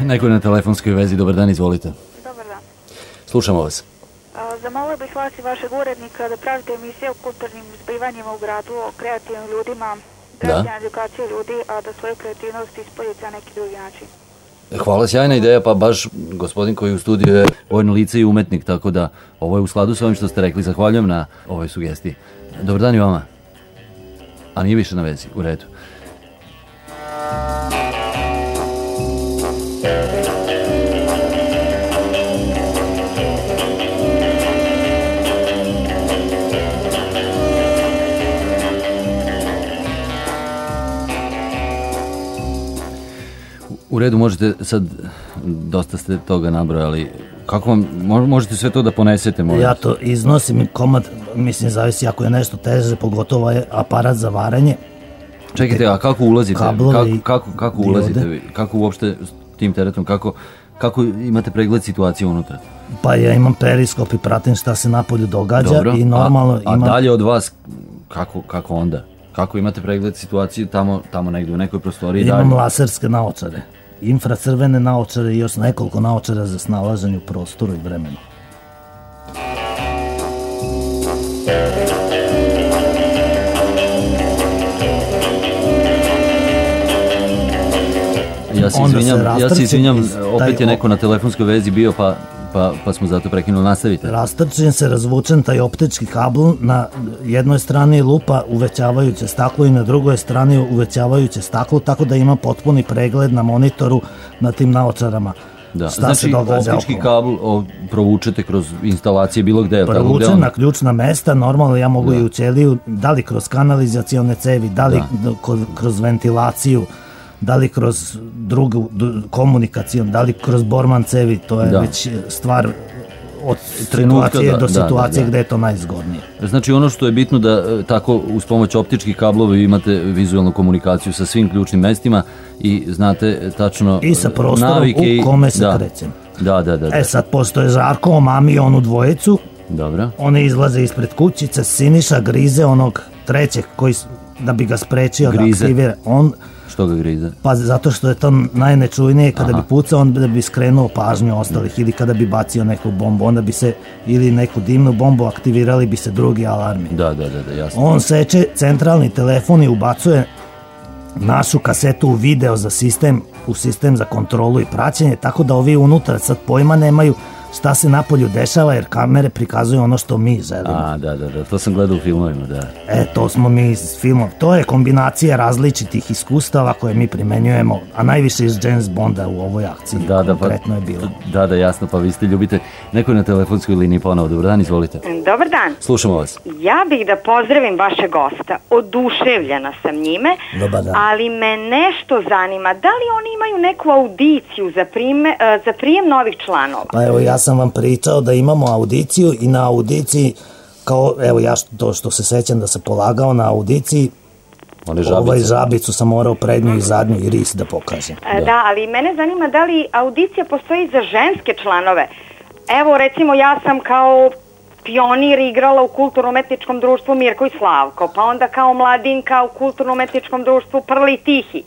Neko je na telefonskoj vezi. Dobar dan, izvolite. Dobar dan. Slušamo vas. Zamolio bih vas i vašeg urednika da pravite emisije o kulturnim zbivanjima u gradu, o kreativnim ljudima, da. edukacije ljudi, a da svoju kreativnost ispoljite na neki drugi način. Hvala, sjajna ideja, pa baš gospodin koji u studiju je vojno lice i umetnik, tako da ovo je u skladu sa ovim što ste rekli. Zahvaljujem na ovoj sugestiji. Dobar dan i vama. A nije više na vezi, u redu. U redu, možete sad, dosta ste toga nabrojali, kako vam, možete sve to da ponesete? Možete? Ja to iznosim komad mislim, zavisi ako je nešto teže, pogotovo je aparat za varanje. Čekajte, a kako ulazite? Kako, kako, kako ulazite vi? Kako uopšte tim teretom? Kako, kako imate pregled situacije unutra? Pa ja imam periskop i pratim šta se napolju događa Dobro, i normalno a, a imam... dalje od vas, kako, kako onda? Kako imate pregled situacije tamo, tamo negdje u nekoj prostoriji? Imam dalje? laserske naočare, infracrvene naočare i još nekoliko naočara za snalaženje u prostoru i vremenu. Ja se Onda se izvinjam, ja se izvinjam, opet je neko na telefonskoj vezi bio, pa, pa, pa smo zato prekinuli. Nastavite. Rastrčen se razvučen taj optički kabl na jednoj strani lupa uvećavajuće staklo i na drugoj strani uvećavajuće staklo, tako da ima potpuni pregled na monitoru na tim naočarama. Da. Šta znači, se događa optički kabel o, provučete kroz instalacije bilo gde, Provučen on- na ključna mesta, normalno ja mogu Da. i u ćeliju, da li kroz kanalizacione cevi, da li Da. kroz ventilaciju, da li kroz drugu komunikacijom, da li kroz borman cevi, to je Da. već stvar od Trenutka, situacije da, do da, da, situacije da. gde je to najzgodnije. Znači ono što je bitno da e, tako uz pomoć optičkih kablova imate vizualnu komunikaciju sa svim ključnim mestima i znate e, tačno I sa e, prostorom navike u kome se da. krećem. Da, da, da. da. E sad, pošto je Žarko omamio onu dvojicu, Dobro. one izlaze ispred kućice, Siniša grize onog trećeg koji, da bi ga sprečio Grize? da aktivira. On, Što ga grize? pa zato što je to najnečujnije, kada Aha. bi pucao, on da bi skrenuo pažnju ostalih ili kada bi bacio neku bombu, onda bi se, ili neku dimnu bombu, aktivirali bi se drugi alarmi. Da, da, da, da jasno. On seče centralni telefon i ubacuje našu kasetu u video za sistem, u sistem za kontrolu i praćenje, tako da ovi unutra sad pojma nemaju šta se napolju dešava, jer kamere prikazuju ono što mi želimo. A, da, da, da, to sam gledao u filmovima, da. E, to smo mi iz filmova. To je kombinacija različitih iskustava koje mi primenjujemo, a najviše iz James Bonda u ovoj akciji. Da, da, pa, Konkretno je bilo. da, da, jasno, pa vi ste ljubite. Neko je na telefonskoj liniji ponovo. Dobar dan, izvolite. Dobar dan. Slušamo vas. Ja bih da pozdravim vašeg gosta. Oduševljena sam njime, Dobar dan. ali me nešto zanima. Da li oni imaju neku audiciju za, prime, e, za prijem novih članova? Pa evo, ja sam vam pričao da imamo audiciju i na audiciji, kao, evo ja što, to što se sećam da se polagao na audiciji, One žabice. ovaj žabicu sam morao prednju i zadnju i ris da pokažem. E, Da. ali mene zanima da li audicija postoji za ženske članove. Evo, recimo, ja sam kao pionir igrala u kulturno-umetničkom društvu Mirko i Slavko, pa onda kao mladinka u kulturno-umetničkom društvu Prli i Tihi.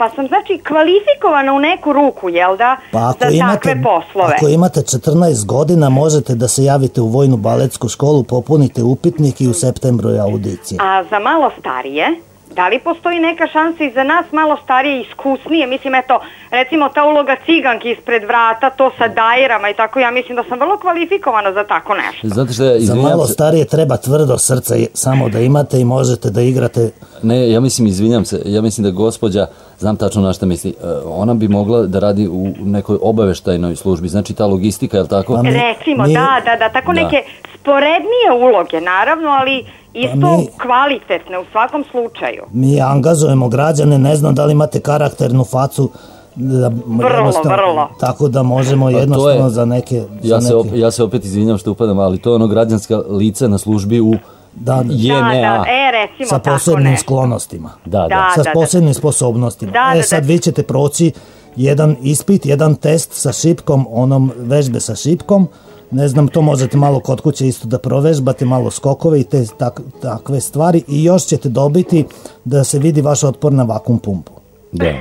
Pa sam, znači, kvalifikovana u neku ruku, jel da, Pa za imate, takve poslove. ako imate 14 godina, možete da se javite u vojnu baletsku školu, popunite upitnik i u septembru je audicija. A za malo starije, da li postoji neka šansa i za nas malo starije i iskusnije? Mislim, eto, recimo ta uloga ciganki ispred vrata, to sa dajerama i tako, ja mislim da sam vrlo kvalifikovana za tako nešto. Znate što, Za malo se. starije treba tvrdo srce, samo da imate i možete da igrate Ne, ja mislim, izvinjam se, ja mislim da gospođa, znam tačno na šta misli, e, ona bi mogla da radi u nekoj obaveštajnoj službi, znači ta logistika, je li tako? Pa mi- Recimo, mi- da, da, da, tako Da. neke sporednije uloge, naravno, ali isto Pa mi- kvalitetne u svakom slučaju. Mi angazujemo građane, ne znam da li imate karakternu facu, da jednostavno- vrlo. Tako da možemo Pa jednostavno je- za neke... Ja za se, neke op, ja se opet izvinjam što upadam, ali to je ono građanska lica na službi u da, da, JNA. Da, da, e, recimo sa posebnim sklonostima. Da, da. Da, sa da, da. posebnim sposobnostima. Da, e da, sad da. vi ćete proći jedan ispit, jedan test sa šipkom, onom vežbe sa šipkom, ne znam, to možete malo kod kuće isto da provežbate, malo skokove i te tak, takve stvari i još ćete dobiti da se vidi vaš otpor na vakum pumpu. Da.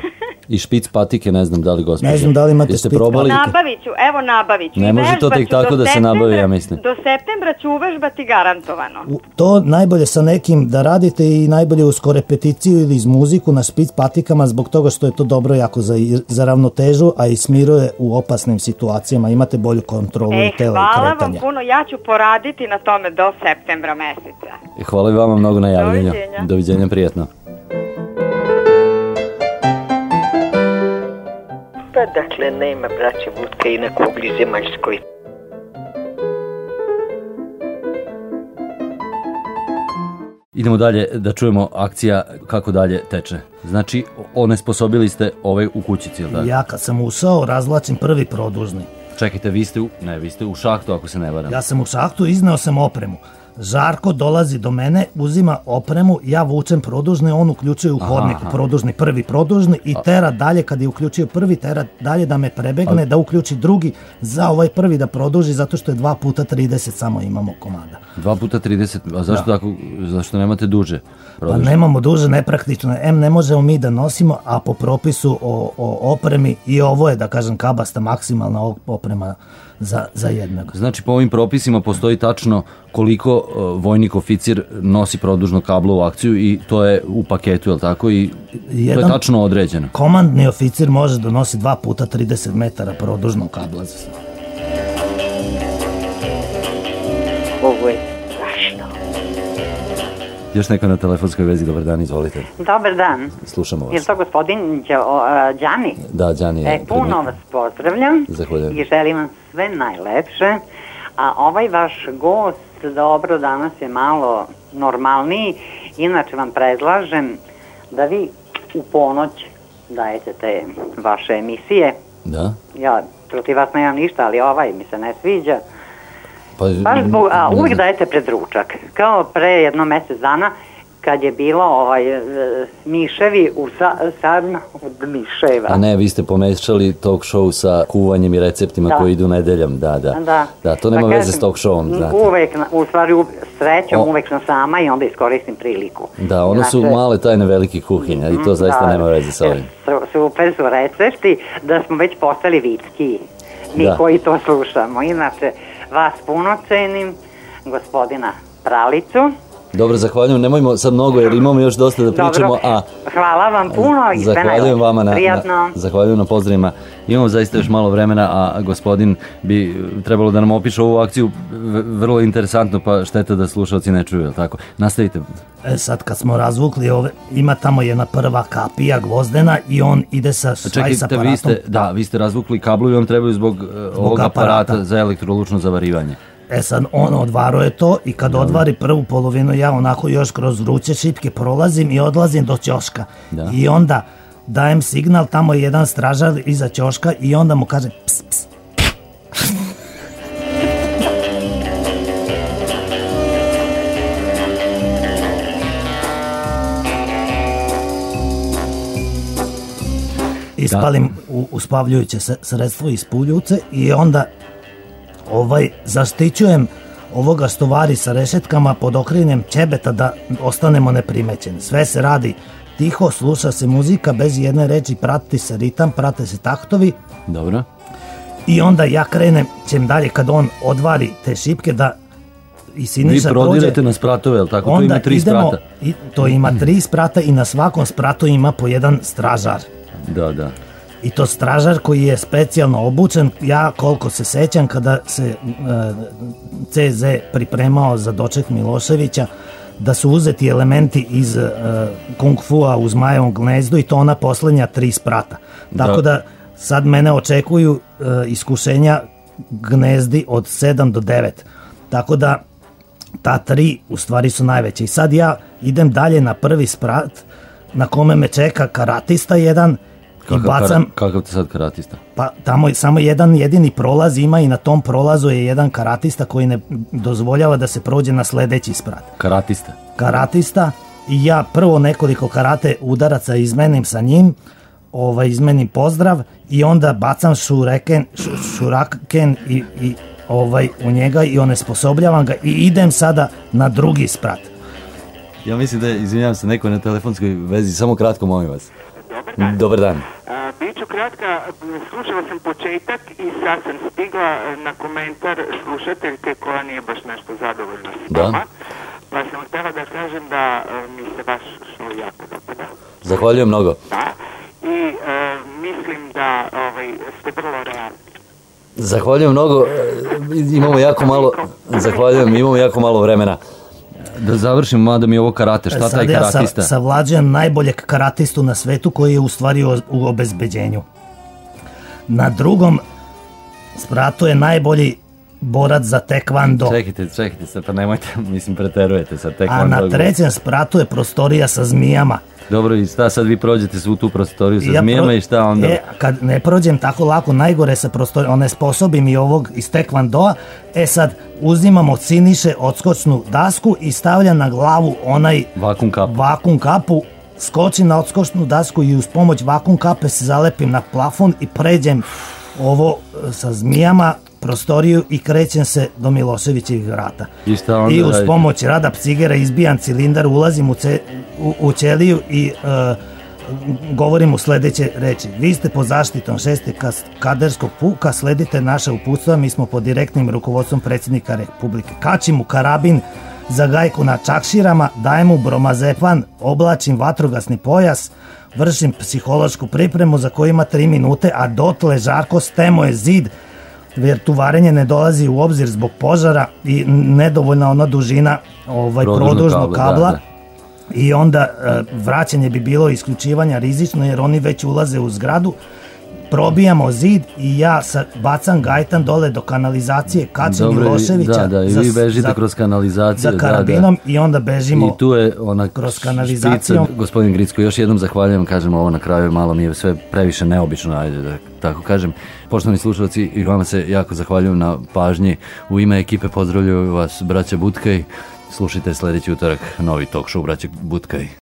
I špic patike, ne znam da li gospođa. Ne znam da li imate Jeste špic probali? Nabavit ću, evo nabavit ću. Ne može to tek tako da se nabavi, ja mislim. Do septembra ću uvežbati garantovano. U- To najbolje sa nekim da radite i najbolje uz korepeticiju ili iz muziku na špic patikama zbog toga što je to dobro jako za, za ravnotežu, a i smiruje u opasnim situacijama. Imate bolju kontrolu E, i tela i hvala vam kretanja. puno, ja ću poraditi na tome do septembra meseca. Hvala i vama mnogo na javljanju. Doviđenja. Doviđenja, prijatno. Pa dakle, nema braće Vutka i na kugli zemaljskoj. Idemo dalje da čujemo akcija kako dalje teče. Znači, onesposobili ste ove u kućici, ili tako? Ja kad sam ušao, razvlačim prvi produžni. Čekajte, vi ste u... Ne, vi ste u šahtu, ako se ne varam. Ja sam u šahtu, izneo sam opremu. Žarko dolazi do mene, uzima opremu, ja vučem produžni, on uključuje u hodnik aha. produžni, prvi produžni i tera dalje, kad je uključio prvi, tera dalje da me prebegne, da uključi drugi, za ovaj prvi da produži, zato što je dva puta 30 samo imamo komada. Dva puta 30, a zašto, Da. tako, zašto nemate duže? Pa produžne? nemamo duže, nepraktično. M ne možemo mi da nosimo, a po propisu o, o opremi i ovo je, da kažem, kabasta maksimalna op- oprema za, za jednog. Znači, po ovim propisima postoji tačno koliko uh, vojnik oficir nosi produžno kablo u akciju i to je u paketu, je li tako? I to je Jedan- tačno određeno. Komandni oficir može da nosi dva puta 30 metara produžnog kabla. Ovo je. Još neko na telefonskoj vezi, dobar dan, izvolite. Dobar dan. Slušamo vas. Je to gospodin Đani? Da, Đani je E, puno vas pozdravljam Zahvaljujem. i želim vam sve najlepše. A ovaj vaš gost, dobro, danas je malo normalniji. Inače vam predlažem da vi u ponoć dajete te vaše emisije. Da? Ja protiv vas nemam ništa, ali ovaj mi se ne sviđa. Pa, Baš zbog, a uvijek dajete pred ručak. Kao pre jedno mjesec dana kad je bilo ovaj, e, miševi u sa, sarna od miševa. A ne, vi ste pomešali talk show sa kuvanjem i receptima Da. koji idu nedeljom, da, da. Da. Da, to nema Pa veze s talk showom, znate. Uvek, u stvari, u, srećom, O. uvek sam sama i onda iskoristim priliku. Da, ono su Inače, male tajne velike kuhinje i to zaista da, nema veze sa ovim. su- Super su recepti da smo već postali vitki. Mi Da. koji to slušamo. Inače, vas puno cenim, gospodina Pralicu. Dobro, zahvaljujem, nemojmo sad mnogo jer imamo još dosta da pričamo, Dobro, a hvala vam puno i Zahvaljujem vama na, Prijatno. na, zahvaljujem na pozdravima. Imamo zaista još malo vremena, a gospodin bi trebalo da nam opiše ovu akciju vrlo interesantno, pa šteta da slušalci ne čuju, tako? Nastavite. E sad kad smo razvukli ove, ima tamo jedna prva kapija gvozdena i on ide sa, aj sa Čekajte, aparatom. vi ste, da, vi ste razvukli kablovi, vam trebaju zbog, e, ovog aparata. aparata. za elektrolučno zavarivanje. E sad on odvaruje to i kad odvari prvu polovinu ja onako još kroz vruće šipke prolazim i odlazim do ćoška. Da. I onda dajem signal, tamo je jedan stražar iza ćoška i onda mu kaže ps, ps. Ispalim u, uspavljujuće sredstvo iz puljuce i onda ovaj zaštićujem ovoga stovari sa rešetkama pod okrinjem ćebeta da ostanemo neprimećeni. Sve se radi tiho, sluša se muzika bez jedne reči, prati se ritam, prate se taktovi Dobro. i onda ja krenem ćem dalje kad on odvari te šipke da i Vi Siniša prodirete prođe. na spratove, jel tako? to Onda ima tri idemo, sprata. i, to ima tri sprata i na svakom spratu ima po jedan stražar. Da, da. I to stražar koji je specijalno obučen, ja koliko se sećam kada se e, CZ pripremao za doček Miloševića, da su uzeti elementi iz e, Kung Fua u Zmajevom gnezdu i to ona posljednja tri sprata. Tako Da. da sad mene očekuju e, iskušenja gnezdi od 7 do 9. Tako da ta tri u stvari su najveće. I sad ja idem dalje na prvi sprat na kome me čeka karatista jedan i Kakav, bacam, kara- kakav te sad karatista? pa tamo je samo jedan jedini prolaz ima i na tom prolazu je jedan karatista koji ne dozvoljava da se prođe na sledeći sprat. Karatista. Karatista i ja prvo nekoliko karate udaraca izmenim sa njim, ovaj, izmenim pozdrav i onda bacam šureken, šu, šuraken i, i ovaj, u njega i onesposobljavam ga i idem sada na drugi sprat. Ja mislim da je, izvinjavam se, neko je na telefonskoj vezi, samo kratko molim vas. Dobar dan. A, Biću kratka, slušala sam početak i sad sam stigla na komentar slušateljke koja nije baš nešto zadovoljna s Da. Pa sam htjela da kažem da e, mi se vaš show jako dopada. Zahvaljujem mnogo. Da. I e, mislim da ovaj, ste vrlo realni. Zahvaljujem mnogo. E, Imamo jako malo, zahvaljujem, imamo jako malo vremena. Da završim, mada mi je ovo karate. Šta E, taj sad ja karatista? sa, savlađujem najboljeg karatistu na svetu koji je u stvari u obezbeđenju. Na drugom spratu je najbolji borac za tekvando. Čekajte, čekajte sad, pa nemojte, mislim, preterujete sa tek A na trećem spratu je prostorija sa zmijama. Dobro, i šta sad vi prođete svu tu prostoriju sa Ja zmijama pro- i šta onda? E, kad ne prođem tako lako, najgore sa prostorijom, one sposobim i ovog iz tekvandoa, e sad uzimam od Siniše odskočnu dasku i stavljam na glavu onaj Vakum kap. vakum kapu, skočim na odskočnu dasku i uz pomoć vakum kape se zalepim na plafon i pređem ovo e, sa zmijama prostoriju i krećem se do Miloševićevih vrata. I šta onda I uz radite? pomoć rada pcigera izbijam cilindar, ulazim u, ce, u, u ćeliju i e, govorim u sledeće reči. Vi ste pod zaštitom šeste kaderskog puka, sledite naše uputstva, mi smo pod direktnim rukovodstvom predsjednika Republike. Kačim mu karabin za gajku na čakširama, dajem mu bromazepan, oblačim vatrogasni pojas, vršim psihološku pripremu za koju ima 3 minute, a dotle žarko stemo je zid, jer tuvarenje ne dolazi u obzir zbog požara i nedovoljna ona dužina ovaj, Produžnog kabla, kabla, da, da. i onda e, vraćanje bi bilo isključivanja rizično jer oni već ulaze u zgradu probijamo zid i ja sa, bacam gajtan dole do kanalizacije Kace Dobro, i- Miloševića Da, da, i vi bežite za- kroz kanalizaciju. za da, karabinom da. i onda bežimo I tu je ona kroz kanalizacijom. špica. Gospodin Gricko, još jednom zahvaljujem, kažem ovo na kraju, malo mi je sve previše neobično, ajde da tako kažem. Poštovani slušalci, i vama se jako zahvaljujem na pažnji. U ime ekipe pozdravljaju vas braća Butkaj. Slušajte sledeći utorak novi talk show braća Butkaj.